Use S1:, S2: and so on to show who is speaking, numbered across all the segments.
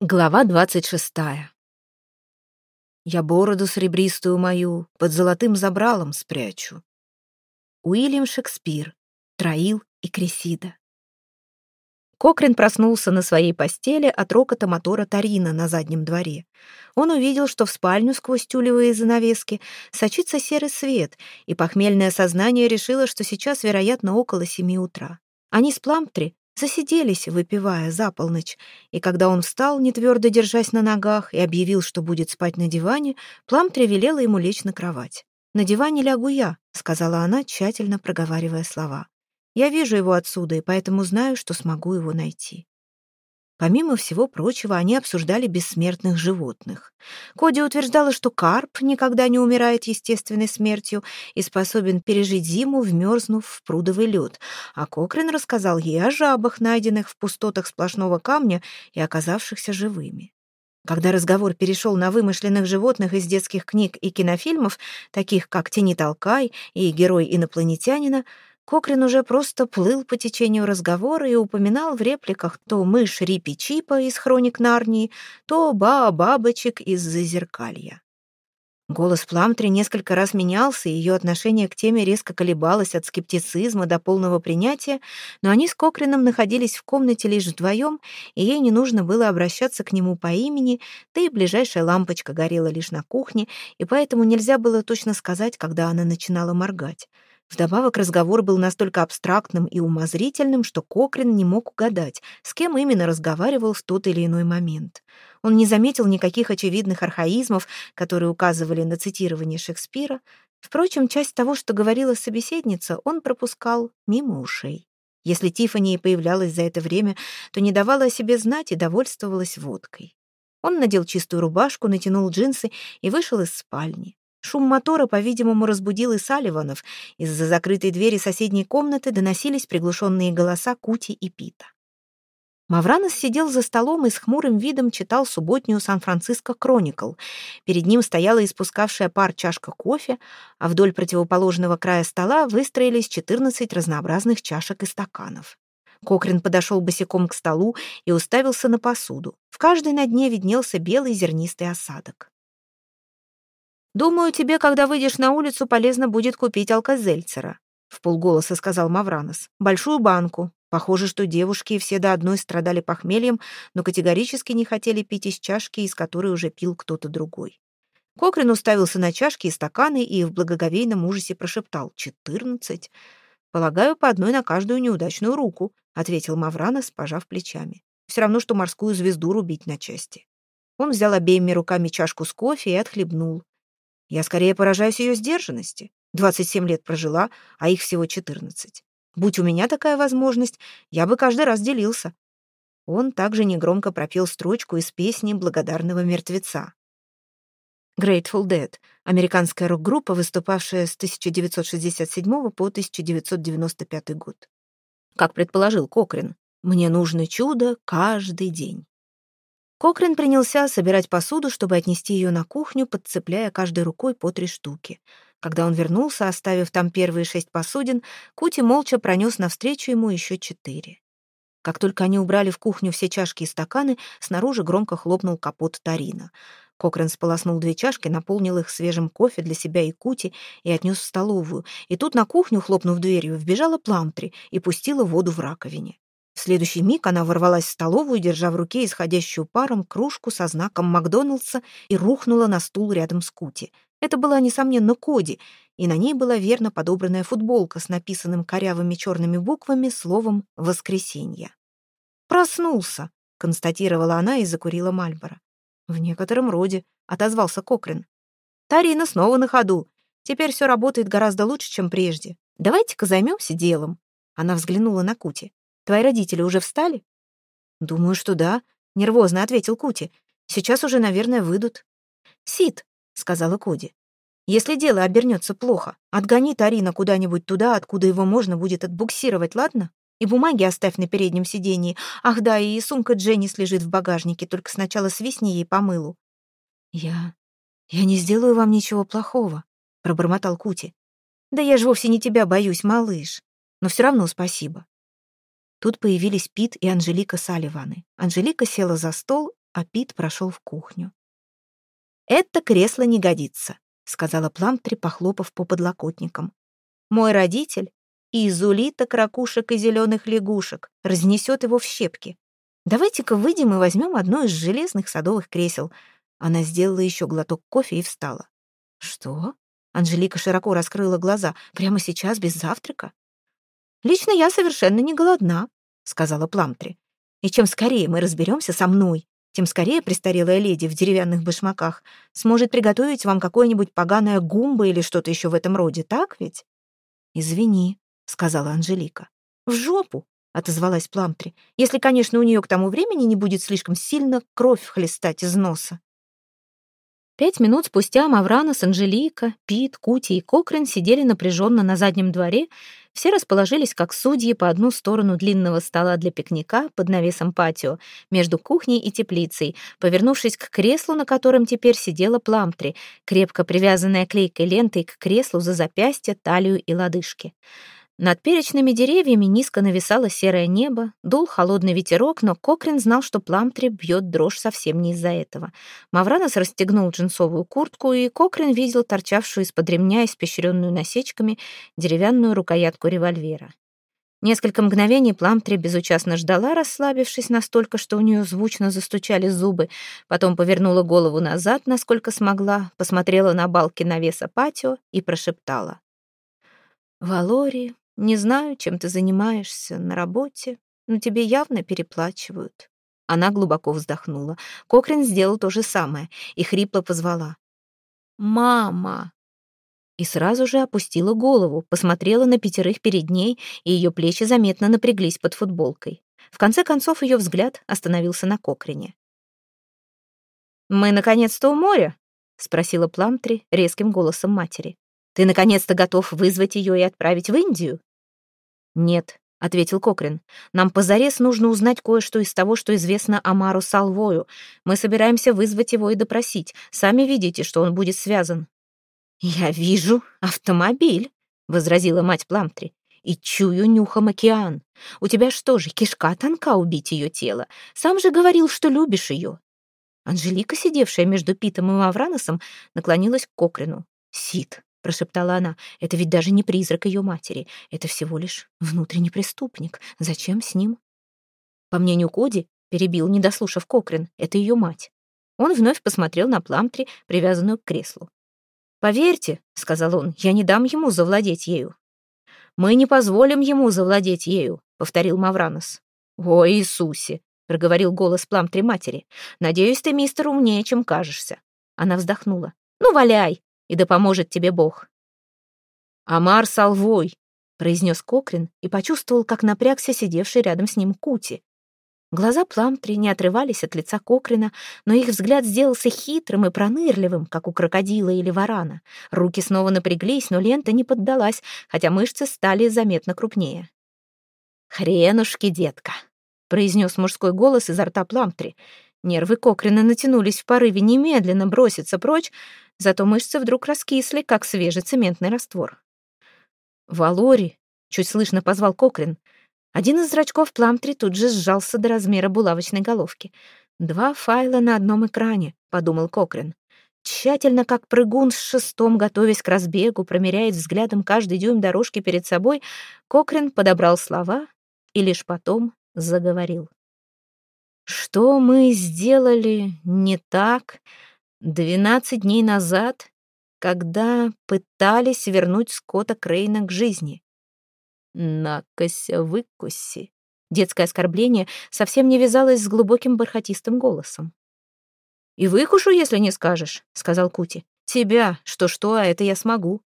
S1: Глава двадцать шестая. Я бороду сребристую мою под золотым забралом спрячу. Уильям Шекспир, Троил и Кресида. Кокрин проснулся на своей постели от рокота мотора Тарина на заднем дворе. Он увидел, что в спальню сквозь тюлевые занавески сочится серый свет, и похмельное сознание решило, что сейчас, вероятно, около семи утра. Они с Пламптри Засиделись, выпивая за полночь, и когда он встал, не твердо держась на ногах, и объявил, что будет спать на диване, Пламтри велела ему лечь на кровать. «На диване лягу я», — сказала она, тщательно проговаривая слова. «Я вижу его отсюда, и поэтому знаю, что смогу его найти». Помимо всего прочего, они обсуждали бессмертных животных. Коди утверждала, что карп никогда не умирает естественной смертью и способен пережить зиму, вмерзнув в прудовый лед, а Кокрин рассказал ей о жабах, найденных в пустотах сплошного камня и оказавшихся живыми. Когда разговор перешел на вымышленных животных из детских книг и кинофильмов, таких как «Тени толкай» и «Герой инопланетянина», Кокрин уже просто плыл по течению разговора и упоминал в репликах то мышь Рипи Чипа из «Хроник Нарнии», то Баа-бабочек из «Зазеркалья». Голос Пламтри несколько раз менялся, и ее отношение к теме резко колебалось от скептицизма до полного принятия, но они с Кокрином находились в комнате лишь вдвоем, и ей не нужно было обращаться к нему по имени, да и ближайшая лампочка горела лишь на кухне, и поэтому нельзя было точно сказать, когда она начинала моргать. Вдобавок разговор был настолько абстрактным и умозрительным, что Кокрин не мог угадать, с кем именно разговаривал в тот или иной момент. Он не заметил никаких очевидных архаизмов, которые указывали на цитирование Шекспира. Впрочем, часть того, что говорила собеседница, он пропускал мимо ушей. Если Тиффани и появлялась за это время, то не давала о себе знать и довольствовалась водкой. Он надел чистую рубашку, натянул джинсы и вышел из спальни. Шум мотора, по-видимому, разбудил и Салливанов. Из-за закрытой двери соседней комнаты доносились приглушенные голоса Кути и Пита. Мавранос сидел за столом и с хмурым видом читал субботнюю «Сан-Франциско Кроникл». Перед ним стояла испускавшая пар чашка кофе, а вдоль противоположного края стола выстроились 14 разнообразных чашек и стаканов. Кокрин подошел босиком к столу и уставился на посуду. В каждой на дне виднелся белый зернистый осадок. «Думаю, тебе, когда выйдешь на улицу, полезно будет купить алкозельцера», — в полголоса сказал Мавранос. «Большую банку. Похоже, что девушки все до одной страдали похмельем, но категорически не хотели пить из чашки, из которой уже пил кто-то другой». Кокрин уставился на чашки и стаканы и в благоговейном ужасе прошептал «Четырнадцать». «Полагаю, по одной на каждую неудачную руку», — ответил Мавранос, пожав плечами. «Все равно, что морскую звезду рубить на части». Он взял обеими руками чашку с кофе и отхлебнул. Я скорее поражаюсь ее сдержанности. 27 лет прожила, а их всего 14. Будь у меня такая возможность, я бы каждый раз делился. Он также негромко пропел строчку из песни «Благодарного мертвеца». Grateful Dead — американская рок-группа, выступавшая с 1967 по 1995 год. Как предположил Кокрин, «Мне нужно чудо каждый день». Кокрин принялся собирать посуду, чтобы отнести ее на кухню, подцепляя каждой рукой по три штуки. Когда он вернулся, оставив там первые шесть посудин, Кути молча пронес навстречу ему еще четыре. Как только они убрали в кухню все чашки и стаканы, снаружи громко хлопнул капот Тарина. Кокрин сполоснул две чашки, наполнил их свежим кофе для себя и Кути и отнес в столовую. И тут на кухню, хлопнув дверью, вбежала Пламтри и пустила воду в раковине. В следующий миг она ворвалась в столовую, держа в руке исходящую паром кружку со знаком Макдоналдса и рухнула на стул рядом с Кути. Это была, несомненно, Коди, и на ней была верно подобранная футболка с написанным корявыми черными буквами словом «Воскресенье». «Проснулся», — констатировала она и закурила Мальборо. «В некотором роде», — отозвался Кокрин. «Тарина снова на ходу. Теперь все работает гораздо лучше, чем прежде. Давайте-ка займемся делом». Она взглянула на Кути. Твои родители уже встали?» «Думаю, что да», — нервозно ответил Кути. «Сейчас уже, наверное, выйдут». «Сид», — сказала Коди. «Если дело обернется плохо, отгони Тарина куда-нибудь туда, откуда его можно будет отбуксировать, ладно? И бумаги оставь на переднем сидении. Ах да, и сумка Дженнис лежит в багажнике, только сначала свистни ей по мылу». «Я... я не сделаю вам ничего плохого», — пробормотал Кути. «Да я же вовсе не тебя боюсь, малыш. Но все равно спасибо. Тут появились Пит и Анжелика Салливаны. Анжелика села за стол а Пит прошел в кухню. «Это кресло не годится», — сказала Пламтри, похлопав по подлокотникам. «Мой родитель из улиток, ракушек и зеленых лягушек разнесет его в щепки. Давайте-ка выйдем и возьмем одно из железных садовых кресел». Она сделала еще глоток кофе и встала. «Что?» Анжелика широко раскрыла глаза. «Прямо сейчас, без завтрака?» «Лично я совершенно не голодна», — сказала Пламтри. «И чем скорее мы разберемся со мной, тем скорее престарелая леди в деревянных башмаках сможет приготовить вам какое-нибудь поганое гумба или что-то еще в этом роде, так ведь?» «Извини», — сказала Анжелика. «В жопу!» — отозвалась Пламтри, «если, конечно, у нее к тому времени не будет слишком сильно кровь хлестать из носа». Пять минут спустя Мавранос, Анжелика, Пит, Кути и Кокрин сидели напряженно на заднем дворе. Все расположились как судьи по одну сторону длинного стола для пикника под навесом патио, между кухней и теплицей, повернувшись к креслу, на котором теперь сидела Пламтри, крепко привязанная клейкой лентой к креслу за запястье, талию и лодыжки. Над перечными деревьями низко нависало серое небо, дул холодный ветерок, но Кокрин знал, что Пламтри бьет дрожь совсем не из-за этого. Мавранос расстегнул джинсовую куртку, и Кокрин видел торчавшую из-под ремня, испещренную насечками, деревянную рукоятку револьвера. Несколько мгновений Пламтри безучастно ждала, расслабившись настолько, что у нее звучно застучали зубы, потом повернула голову назад, насколько смогла, посмотрела на балки навеса патио и прошептала. «Валори, не знаю, чем ты занимаешься на работе, но тебе явно переплачивают». Она глубоко вздохнула. Кокрин сделал то же самое и хрипло позвала. «Мама!» И сразу же опустила голову, посмотрела на пятерых перед ней, и ее плечи заметно напряглись под футболкой. В конце концов, ее взгляд остановился на Кокрине. «Мы, наконец-то, у моря?» — спросила Пламтри резким голосом матери. «Ты, наконец-то, готов вызвать ее и отправить в Индию?» «Нет», — ответил Кокрин. «Нам позарез нужно узнать кое-что из того, что известно Амару Салвою. Мы собираемся вызвать его и допросить. Сами видите, что он будет связан». «Я вижу автомобиль», — возразила мать Пламтри. «И чую нюхом океан. У тебя что же, кишка тонка убить ее тело? Сам же говорил, что любишь ее». Анжелика, сидевшая между Питом и Мавраносом, наклонилась к Кокрину. «Сид, — прошептала она. «Это ведь даже не призрак ее матери. Это всего лишь внутренний преступник. Зачем с ним?» По мнению Коди, перебил, не дослушав Кокрин, это ее мать. Он вновь посмотрел на Пламтри, привязанную к креслу. «Поверьте», — сказал он, — «я не дам ему завладеть ею». «Мы не позволим ему завладеть ею», — повторил Мавранос. «О, Иисусе!» — проговорил голос Пламтри матери. «Надеюсь, ты, мистер, умнее, чем кажешься». Она вздохнула. «Ну, валяй! И да поможет тебе Бог». «Амар Салвой», — произнес Кокрин и почувствовал, как напрягся сидевший рядом с ним Кути. Глаза Пламтри не отрывались от лица Кокрина, но их взгляд сделался хитрым и пронырливым, как у крокодила или варана. Руки снова напряглись, но лента не поддалась, хотя мышцы стали заметно крупнее. «Хренушки, детка!» — произнес мужской голос изо рта Пламтри. Нервы Кокрина натянулись в порыве немедленно броситься прочь, зато мышцы вдруг раскисли, как свежий цементный раствор. «Валори!» — чуть слышно позвал Кокрин. Один из зрачков Пламтри тут же сжался до размера булавочной головки. «Два файла на одном экране», — подумал Кокрин. Тщательно, как прыгун с шестом, готовясь к разбегу, промеряет взглядом каждый дюйм дорожки перед собой, Кокрин подобрал слова и лишь потом заговорил. Что мы сделали не так двенадцать дней назад, когда пытались вернуть Скотта Крейна к жизни? Накося-выкуси. Детское оскорбление совсем не вязалось с глубоким бархатистым голосом. «И выкушу, если не скажешь», — сказал Кути. «Тебя, что-что, а это я смогу».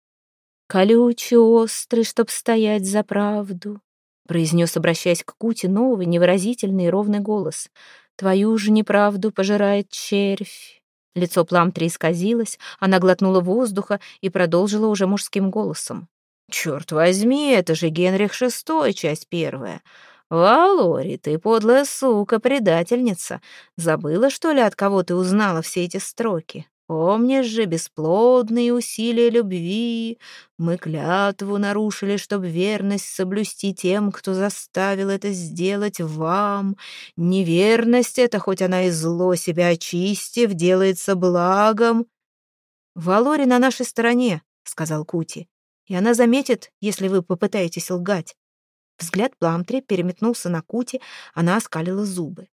S1: «Колючий острый, чтоб стоять за правду, произнес, обращаясь к Кути, новый, невыразительный и ровный голос. «Твою же неправду пожирает червь». Лицо Пламтри исказилось, она глотнула воздуха и продолжила уже мужским голосом. «Черт возьми, это же Генрих шестой, часть первая. Валори, ты подлая сука, предательница. Забыла, что ли, от кого ты узнала все эти строки? Помнишь же бесплодные усилия любви? Мы клятву нарушили, чтоб верность соблюсти тем, кто заставил это сделать вам. Неверность эта, хоть она и зло себя очистив, делается благом. «Валори на нашей стороне», — сказал Кути, «и она заметит, если вы попытаетесь лгать». Взгляд Пламтри переметнулся на Кути, она оскалила зубы.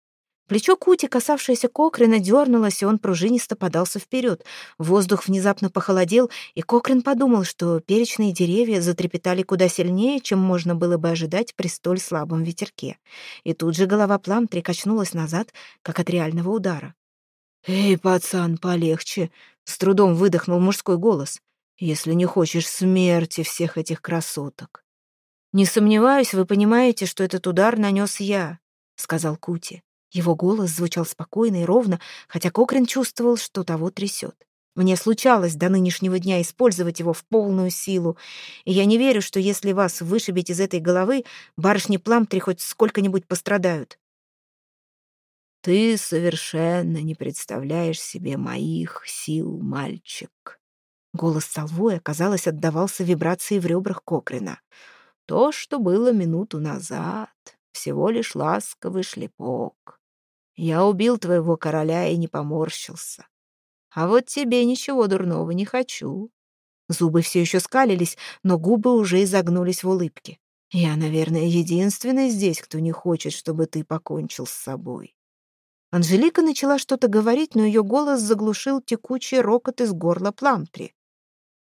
S1: Плечо Кути, касавшееся Кокрина, дернулось, и он пружинисто подался вперед. Воздух внезапно похолодел, и Кокрин подумал, что перечные деревья затрепетали куда сильнее, чем можно было бы ожидать при столь слабом ветерке. И тут же голова Пламтри качнулась назад, как от реального удара. «Эй, пацан, полегче!» — с трудом выдохнул мужской голос. «Если не хочешь смерти всех этих красоток». «Не сомневаюсь, вы понимаете, что этот удар нанес я», — сказал Кути. Его голос звучал спокойно и ровно, хотя Кокрин чувствовал, что того трясет. Мне случалось до нынешнего дня использовать его в полную силу, и я не верю, что если вас вышибить из этой головы, барышни Пламтри хоть сколько-нибудь пострадают. Ты совершенно не представляешь себе моих сил, мальчик. Голос Салвоя, казалось, отдавался вибрации в ребрах Кокрина. То, что было минуту назад, всего лишь ласковый шлепок. Я убил твоего короля и не поморщился. А вот тебе ничего дурного не хочу. Зубы все еще скалились, но губы уже изогнулись в улыбке. Я, наверное, единственный здесь, кто не хочет, чтобы ты покончил с собой. Анжелика начала что-то говорить, но ее голос заглушил текучий рокот из горла Пламтри.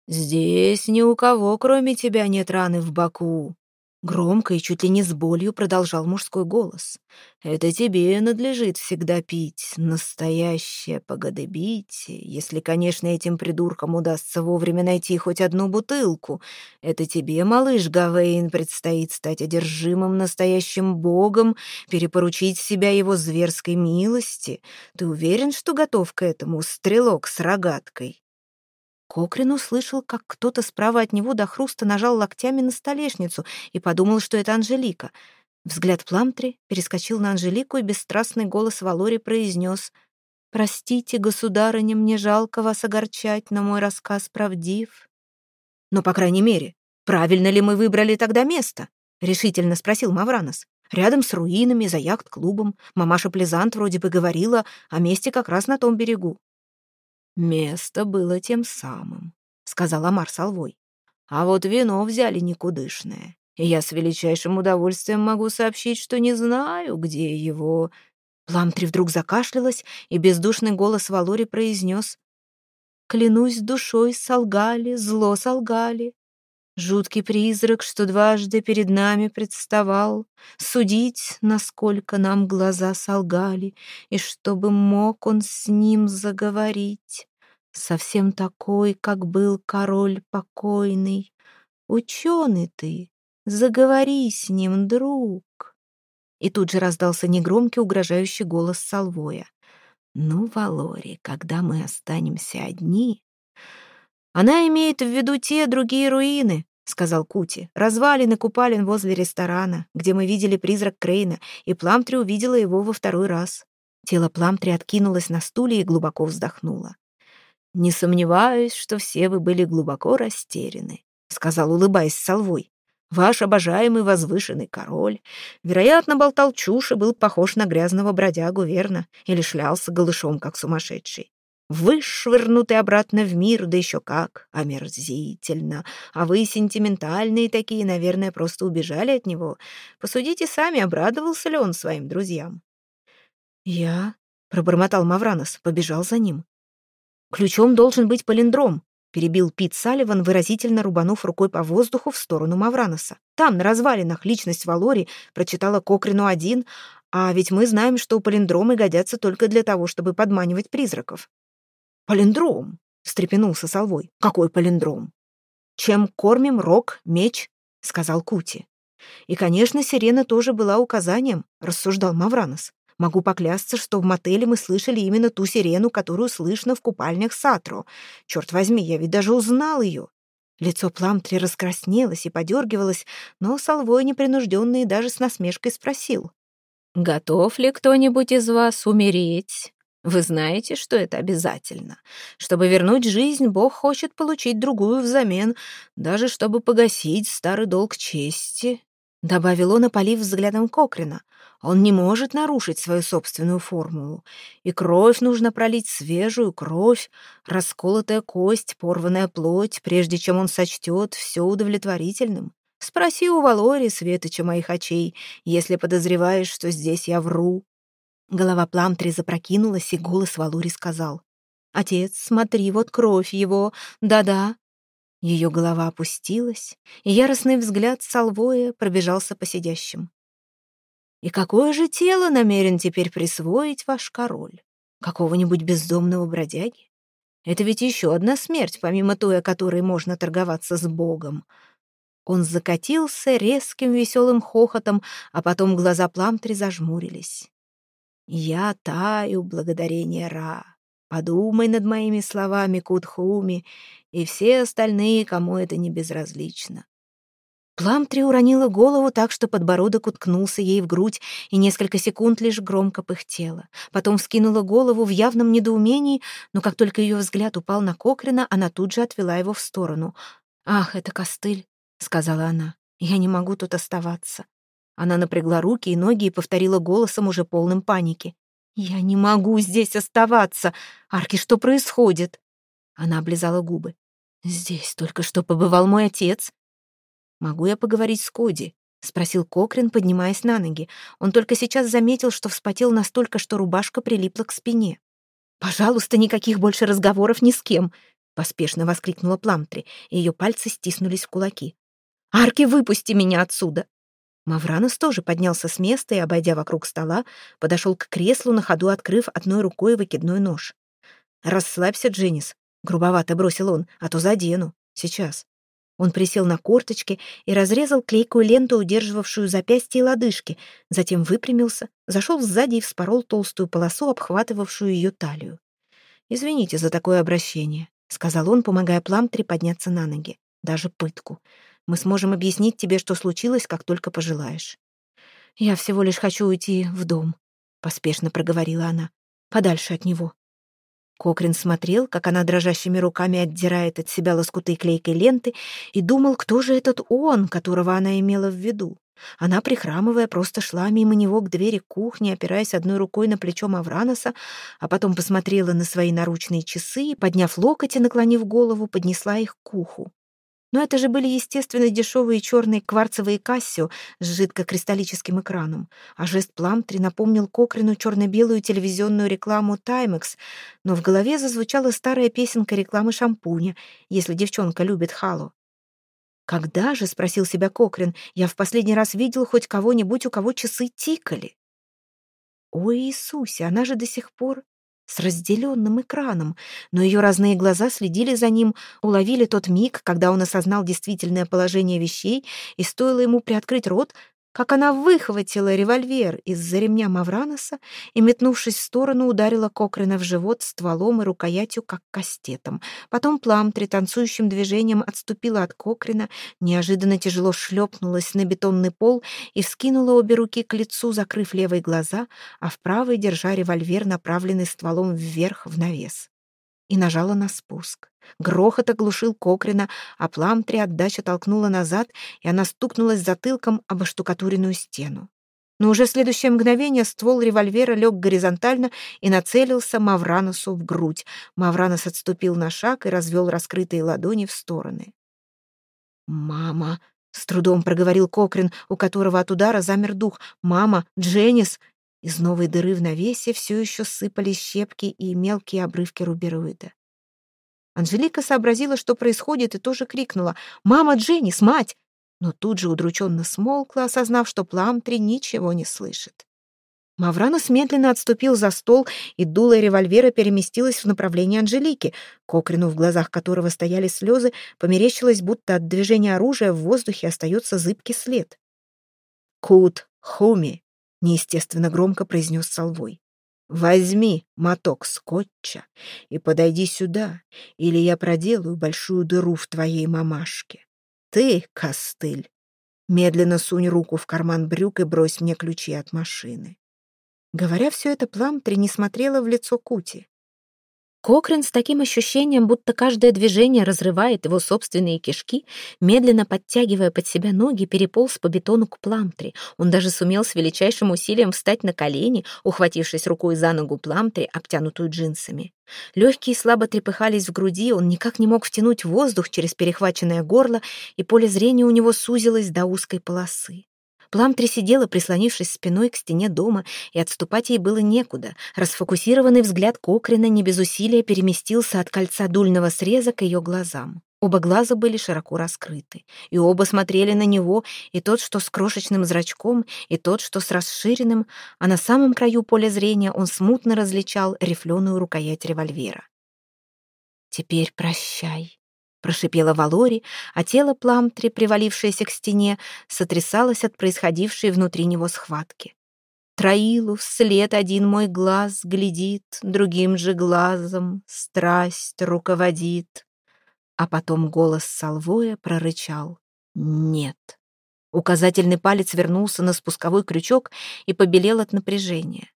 S1: «Здесь ни у кого, кроме тебя, нет раны в боку. Громко и чуть ли не с болью продолжал мужской голос. «Это тебе надлежит всегда пить настоящее погодобитие, если, конечно, этим придуркам удастся вовремя найти хоть одну бутылку. Это тебе, малыш Гавейн, предстоит стать одержимым настоящим богом, перепоручить себя его зверской милости. Ты уверен, что готов к этому, стрелок с рогаткой?» Кокрин услышал, как кто-то справа от него до хруста нажал локтями на столешницу и подумал, что это Анжелика. Взгляд Пламтри перескочил на Анжелику, и бесстрастный голос Валори произнес «Простите, государыня, мне жалко вас огорчать, но мой рассказ правдив». «Но, по крайней мере, правильно ли мы выбрали тогда место?» — решительно спросил Мавранос. «Рядом с руинами, за яхт-клубом. Мамаша Плезант вроде бы говорила о месте как раз на том берегу. «Место было тем самым», — сказал Амар Салвой. «А вот вино взяли никудышное, и я с величайшим удовольствием могу сообщить, что не знаю, где его...» Пламтри вдруг закашлялась, и бездушный голос Валори произнес «Клянусь душой, солгали, зло солгали, Жуткий призрак, что дважды перед нами представал, Судить, насколько нам глаза солгали, И чтобы мог он с ним заговорить. Совсем такой, как был король покойный. Ученый ты, заговори с ним, друг. И тут же раздался негромкий угрожающий голос Салвоя. «Ну, Валори, когда мы останемся одни...» «Она имеет в виду те другие руины», — сказал Кути. «Развалины купалин возле ресторана, где мы видели призрак Крейна, и Пламтри увидела его во второй раз». Тело Пламтри откинулось на стуле и глубоко вздохнуло. «Не сомневаюсь, что все вы были глубоко растеряны», — сказал, улыбаясь Салвой. «Ваш обожаемый возвышенный король, вероятно, болтал чушь и был похож на грязного бродягу, верно? Или шлялся голышом, как сумасшедший. Вышвырнуты обратно в мир, да еще как, омерзительно. А вы сентиментальные такие, наверное, просто убежали от него. Посудите сами, обрадовался ли он своим друзьям. «Я», — пробормотал Мавранос, побежал за ним. «Ключом должен быть палиндром», — перебил Пит Салливан, выразительно рубанув рукой по воздуху в сторону Мавраноса. «Там, на развалинах, личность Валори прочитала Кокрину один, а ведь мы знаем, что палиндромы годятся только для того, чтобы подманивать призраков». «Палиндром!» — встрепенулся Салвой. «Какой палиндром?» «Чем кормим рог, меч?» — сказал Кути. «И, конечно, сирена тоже была указанием», — рассуждал Мавранос. «Могу поклясться, что в мотеле мы слышали именно ту сирену, которую слышно в купальнях Сатро. Черт возьми, я ведь даже узнал ее». Лицо Пламтри раскраснелось и подергивалось, но Салвой непринужденный даже с насмешкой спросил. «Готов ли кто-нибудь из вас умереть Вы знаете, что это обязательно. Чтобы вернуть жизнь, Бог хочет получить другую взамен, даже чтобы погасить старый долг чести», — добавил он, опалив взглядом Кокрина. «Он не может нарушить свою собственную формулу. И кровь нужно пролить свежую, кровь, расколотая кость, порванная плоть, прежде чем он сочтет все удовлетворительным. Спроси у Валори, светоча моих очей, если подозреваешь, что здесь я вру». Голова Пламтри запрокинулась, и голос Валури сказал. «Отец, смотри, вот кровь его, да-да». Ее голова опустилась, и яростный взгляд Салвоя пробежался по сидящим. «И какое же тело намерен теперь присвоить ваш король? Какого-нибудь бездомного бродяги? Это ведь еще одна смерть, помимо той, о которой можно торговаться с Богом». Он закатился резким веселым хохотом, а потом глаза Пламтри зажмурились. Я таю, благодарение Ра. Подумай над моими словами, Кутхуми, и все остальные, кому это не безразлично. Пламтри уронила голову так, что подбородок уткнулся ей в грудь и несколько секунд лишь громко пыхтела. Потом вскинула голову в явном недоумении, но как только ее взгляд упал на Кокрина, она тут же отвела его в сторону. «Ах, это костыль», — сказала она. «Я не могу тут оставаться. Она напрягла руки и ноги и повторила голосом уже полным паники. «Я не могу здесь оставаться! Арки, что происходит?» Она облизала губы. «Здесь только что побывал мой отец». «Могу я поговорить с Коди?» — спросил Кокрин, поднимаясь на ноги. Он только сейчас заметил, что вспотел настолько, что рубашка прилипла к спине. «Пожалуйста, никаких больше разговоров ни с кем!» — поспешно воскликнула Пламтри, и ее пальцы стиснулись в кулаки. «Арки, выпусти меня отсюда! Мавранос тоже поднялся с места и, обойдя вокруг стола, подошел к креслу, на ходу открыв одной рукой выкидной нож. «Расслабься, Дженнис», — грубовато бросил он, — «а то задену. Сейчас». Он присел на корточки и разрезал клейкую ленту, удерживавшую запястье и лодыжки, затем выпрямился, зашел сзади и вспорол толстую полосу, обхватывавшую ее талию. «Извините за такое обращение», — сказал он, помогая Пламтре подняться на ноги. «Даже пытку. Мы сможем объяснить тебе, что случилось, как только пожелаешь». «Я всего лишь хочу уйти в дом», — поспешно проговорила она, — «подальше от него». Кокрин смотрел, как она дрожащими руками отдирает от себя лоскуты клейкой ленты, и думал, кто же этот он, которого она имела в виду. Она, прихрамывая, просто шла мимо него к двери кухни, опираясь одной рукой на плечо Мавраноса, а потом посмотрела на свои наручные часы и, подняв локоть и наклонив голову, поднесла их к уху. Но это же были, естественно, дешевые черные кварцевые кассио с жидкокристаллическим экраном. А жест Пламтри напомнил Кокрину черно-белую телевизионную рекламу «Таймекс», но в голове зазвучала старая песенка рекламы шампуня, если девчонка любит халу. «Когда же, — спросил себя Кокрин, — я в последний раз видел хоть кого-нибудь, у кого часы тикали?» «Ой, Иисусе, она же до сих пор с разделенным экраном, но ее разные глаза следили за ним, уловили тот миг, когда он осознал действительное положение вещей, и стоило ему приоткрыть рот, как она выхватила револьвер из-за ремня Мавраноса и, метнувшись в сторону, ударила Кокрена в живот стволом и рукоятью, как кастетом. Потом Пламтри танцующим движением отступила от Кокрена, неожиданно тяжело шлепнулась на бетонный пол и вскинула обе руки к лицу, закрыв левые глаза, а в правой держа револьвер, направленный стволом вверх в навес и нажала на спуск. Грохот оглушил Кокрина, а Пламтри отдача толкнула назад, и она стукнулась затылком об оштукатуренную стену. Но уже в следующее мгновение ствол револьвера лег горизонтально и нацелился Мавраносу в грудь. Мавранос отступил на шаг и развел раскрытые ладони в стороны. «Мама!» — с трудом проговорил Кокрин, у которого от удара замер дух. «Мама! Дженнис!» Из новой дыры в навесе все еще сыпались щепки и мелкие обрывки рубероида. Анжелика сообразила, что происходит, и тоже крикнула «Мама, Дженнис, мать!» Но тут же удрученно смолкла, осознав, что Пламтри ничего не слышит. Мавранос медленно отступил за стол, и дуло револьвера переместилось в направлении Анжелики, Кокрину, в глазах которого стояли слезы, померещилось, будто от движения оружия в воздухе остается зыбкий след. «Кут Хуми!» — неестественно громко произнес Салвой. «Возьми моток скотча и подойди сюда, или я проделаю большую дыру в твоей мамашке. Ты, костыль, медленно сунь руку в карман брюк и брось мне ключи от машины». Говоря все это, Пламтри не смотрела в лицо Кути. Кокрин с таким ощущением, будто каждое движение разрывает его собственные кишки, медленно подтягивая под себя ноги, переполз по бетону к Пламтри. Он даже сумел с величайшим усилием встать на колени, ухватившись рукой за ногу Пламтри, обтянутую джинсами. Легкие слабо трепыхались в груди, он никак не мог втянуть воздух через перехваченное горло, и поле зрения у него сузилось до узкой полосы. Пламтри сидела, прислонившись спиной к стене дома, и отступать ей было некуда. Расфокусированный взгляд Кокрина не без усилия переместился от кольца дульного среза к ее глазам. Оба глаза были широко раскрыты, и оба смотрели на него, и тот, что с крошечным зрачком, и тот, что с расширенным, а на самом краю поля зрения он смутно различал рифленую рукоять револьвера. «Теперь прощай», прошипела Валори, а тело Пламтри, привалившееся к стене, сотрясалось от происходившей внутри него схватки. Троилу вслед один мой глаз глядит, другим же глазом страсть руководит. А потом голос Салвоя прорычал «Нет». Указательный палец вернулся на спусковой крючок и побелел от напряжения.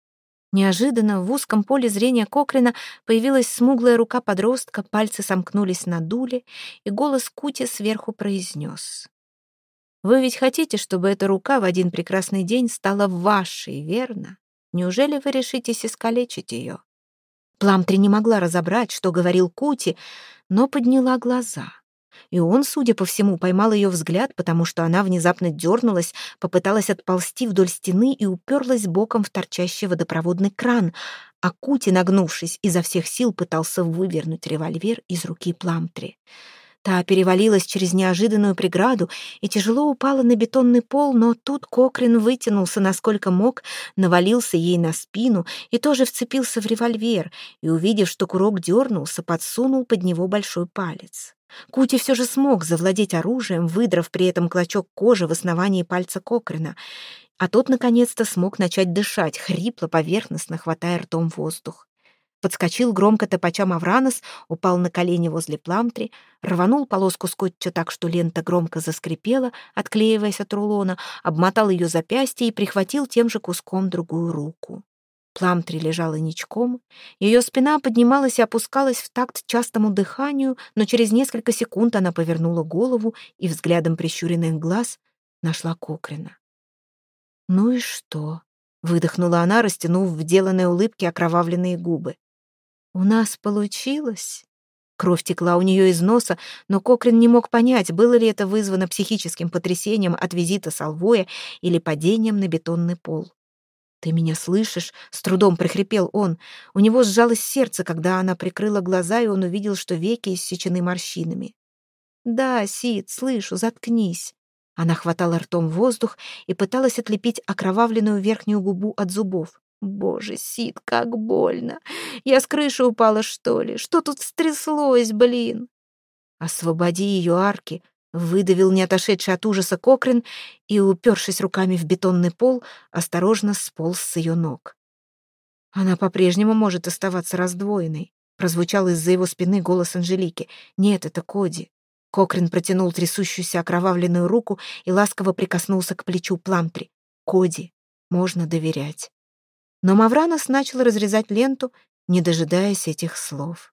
S1: Неожиданно в узком поле зрения Кокрина появилась смуглая рука подростка, пальцы сомкнулись на дуле, и голос Кути сверху произнес. «Вы ведь хотите, чтобы эта рука в один прекрасный день стала вашей, верно? Неужели вы решитесь искалечить ее?» Пламтри не могла разобрать, что говорил Кути, но подняла глаза — и он, судя по всему, поймал ее взгляд, потому что она внезапно дернулась, попыталась отползти вдоль стены и уперлась боком в торчащий водопроводный кран, а Кути, нагнувшись, изо всех сил пытался вывернуть револьвер из руки Пламтри. Та перевалилась через неожиданную преграду и тяжело упала на бетонный пол, но тут Кокрин вытянулся насколько мог, навалился ей на спину и тоже вцепился в револьвер, и, увидев, что курок дернулся, подсунул под него большой палец. Кути все же смог завладеть оружием, выдрав при этом клочок кожи в основании пальца Кокрина, а тот, наконец-то, смог начать дышать, хрипло, поверхностно, хватая ртом воздух. Подскочил громко топача Мавранос, упал на колени возле пламтри, рванул полоску скотча так, что лента громко заскрипела, отклеиваясь от рулона, обмотал ее запястье и прихватил тем же куском другую руку. Пламтри лежала ничком, ее спина поднималась и опускалась в такт частому дыханию, но через несколько секунд она повернула голову и взглядом прищуренных глаз нашла Кокрина. «Ну и что?» — выдохнула она, растянув в деланной улыбке окровавленные губы. «У нас получилось?» Кровь текла у нее из носа, но Кокрин не мог понять, было ли это вызвано психическим потрясением от визита Салвоя или падением на бетонный пол. «Ты меня слышишь?» — с трудом прихрипел он. У него сжалось сердце, когда она прикрыла глаза, и он увидел, что веки иссечены морщинами. «Да, Сид, слышу, заткнись». Она хватала ртом воздух и пыталась отлепить окровавленную верхнюю губу от зубов. «Боже, Сид, как больно! Я с крыши упала, что ли? Что тут стряслось, блин?» «Освободи ее, Арки!» Выдавил не отошедший от ужаса Кокрин и, упершись руками в бетонный пол, осторожно сполз с ее ног. «Она по-прежнему может оставаться раздвоенной», — прозвучал из-за его спины голос Анжелики. «Нет, это Коди». Кокрин протянул трясущуюся окровавленную руку и ласково прикоснулся к плечу Пламтри. «Коди, можно доверять». Но Мавранос начал разрезать ленту, не дожидаясь этих слов.